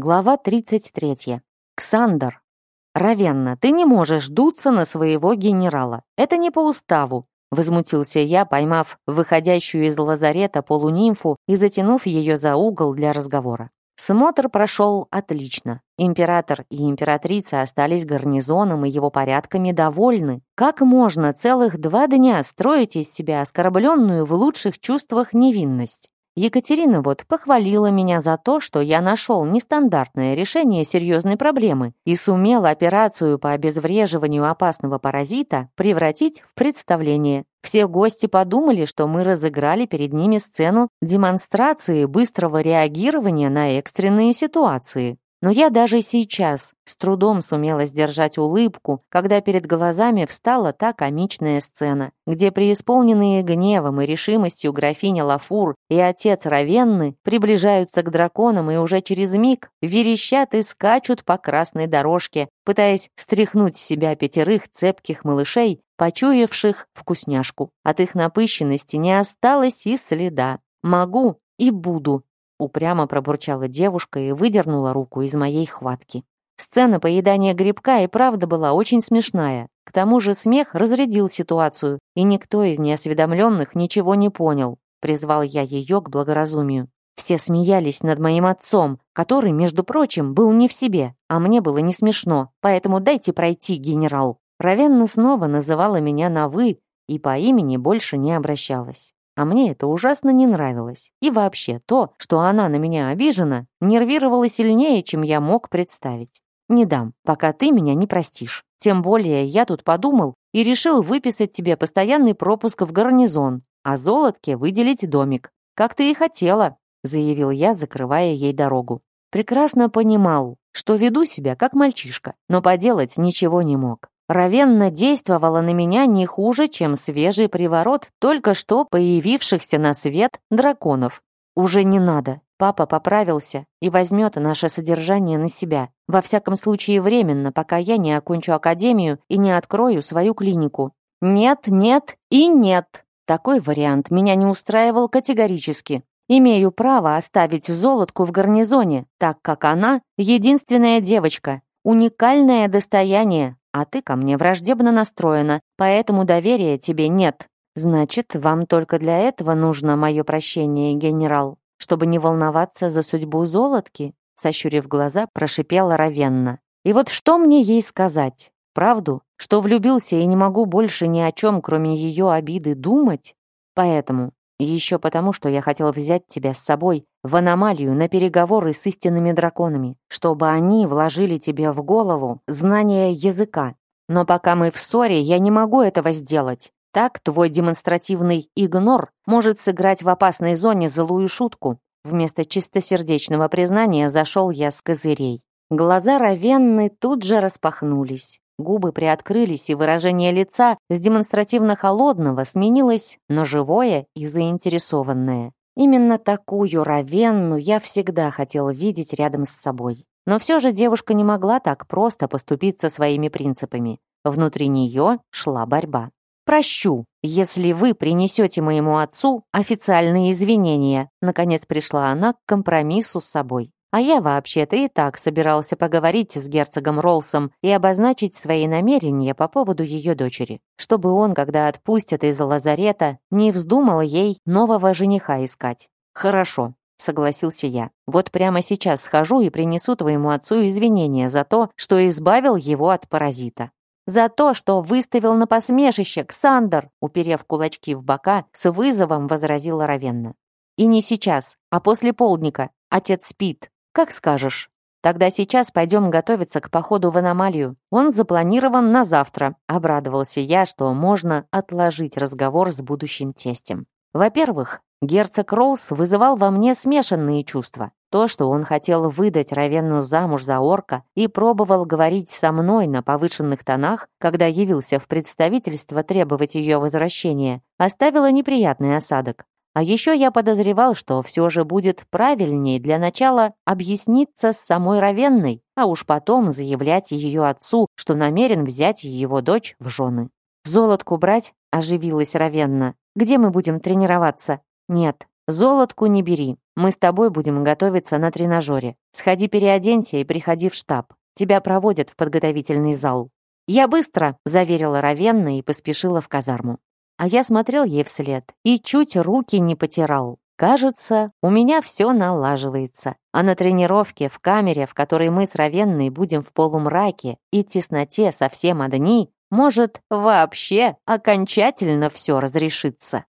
Глава 33. Ксандр. «Равенна, ты не можешь дуться на своего генерала. Это не по уставу», — возмутился я, поймав выходящую из лазарета полунимфу и затянув ее за угол для разговора. Смотр прошел отлично. Император и императрица остались гарнизоном и его порядками довольны. Как можно целых два дня строить из себя оскорбленную в лучших чувствах невинность? Екатерина вот похвалила меня за то, что я нашел нестандартное решение серьезной проблемы и сумел операцию по обезвреживанию опасного паразита превратить в представление. Все гости подумали, что мы разыграли перед ними сцену демонстрации быстрого реагирования на экстренные ситуации. Но я даже сейчас с трудом сумела сдержать улыбку, когда перед глазами встала та комичная сцена, где преисполненные гневом и решимостью графиня Лафур и отец Равенны приближаются к драконам и уже через миг верещат и скачут по красной дорожке, пытаясь стряхнуть с себя пятерых цепких малышей, почуявших вкусняшку. От их напыщенности не осталось и следа. Могу и буду упрямо пробурчала девушка и выдернула руку из моей хватки. Сцена поедания грибка и правда была очень смешная. К тому же смех разрядил ситуацию, и никто из неосведомленных ничего не понял. Призвал я ее к благоразумию. Все смеялись над моим отцом, который, между прочим, был не в себе, а мне было не смешно, поэтому дайте пройти, генерал. Равенна снова называла меня на «вы» и по имени больше не обращалась. А мне это ужасно не нравилось. И вообще то, что она на меня обижена, нервировало сильнее, чем я мог представить. Не дам, пока ты меня не простишь. Тем более я тут подумал и решил выписать тебе постоянный пропуск в гарнизон, а золотке выделить домик. Как ты и хотела, заявил я, закрывая ей дорогу. Прекрасно понимал, что веду себя как мальчишка, но поделать ничего не мог. Равенна действовала на меня не хуже, чем свежий приворот только что появившихся на свет драконов. Уже не надо. Папа поправился и возьмет наше содержание на себя. Во всяком случае, временно, пока я не окончу академию и не открою свою клинику. Нет, нет и нет. Такой вариант меня не устраивал категорически. Имею право оставить золотку в гарнизоне, так как она единственная девочка, уникальное достояние, а ты ко мне враждебно настроена, поэтому доверия тебе нет. Значит, вам только для этого нужно мое прощение, генерал, чтобы не волноваться за судьбу золотки?» Сощурив глаза, прошипела равенно. «И вот что мне ей сказать? Правду? Что влюбился и не могу больше ни о чем, кроме ее обиды, думать? Поэтому еще потому, что я хотел взять тебя с собой в аномалию на переговоры с истинными драконами, чтобы они вложили тебе в голову знание языка. Но пока мы в ссоре, я не могу этого сделать. Так твой демонстративный игнор может сыграть в опасной зоне злую шутку. Вместо чистосердечного признания зашел я с козырей. Глаза Равенны тут же распахнулись. Губы приоткрылись, и выражение лица с демонстративно холодного сменилось на живое и заинтересованное. Именно такую Равенну я всегда хотел видеть рядом с собой. Но все же девушка не могла так просто поступить со своими принципами. Внутри нее шла борьба. «Прощу, если вы принесете моему отцу официальные извинения», наконец пришла она к компромиссу с собой. А я вообще-то и так собирался поговорить с герцогом Ролсом и обозначить свои намерения по поводу ее дочери, чтобы он, когда отпустят из лазарета, не вздумал ей нового жениха искать. «Хорошо», — согласился я. «Вот прямо сейчас схожу и принесу твоему отцу извинения за то, что избавил его от паразита». «За то, что выставил на посмешище, Ксандр!» уперев кулачки в бока, с вызовом возразила Равенна. «И не сейчас, а после полдника. Отец спит, «Как скажешь. Тогда сейчас пойдем готовиться к походу в аномалию. Он запланирован на завтра», — обрадовался я, что можно отложить разговор с будущим тестем. Во-первых, герцог Роллс вызывал во мне смешанные чувства. То, что он хотел выдать Равенну замуж за орка и пробовал говорить со мной на повышенных тонах, когда явился в представительство требовать ее возвращения, оставило неприятный осадок. А еще я подозревал, что все же будет правильнее для начала объясниться с самой Равенной, а уж потом заявлять ее отцу, что намерен взять его дочь в жены. «Золотку брать?» — оживилась Равенна. «Где мы будем тренироваться?» «Нет, Золотку не бери. Мы с тобой будем готовиться на тренажере. Сходи переоденься и приходи в штаб. Тебя проводят в подготовительный зал». «Я быстро», — заверила Равенна и поспешила в казарму. А я смотрел ей вслед и чуть руки не потирал. Кажется, у меня все налаживается. А на тренировке в камере, в которой мы с Равенной будем в полумраке и тесноте совсем одни, может, вообще окончательно все разрешится.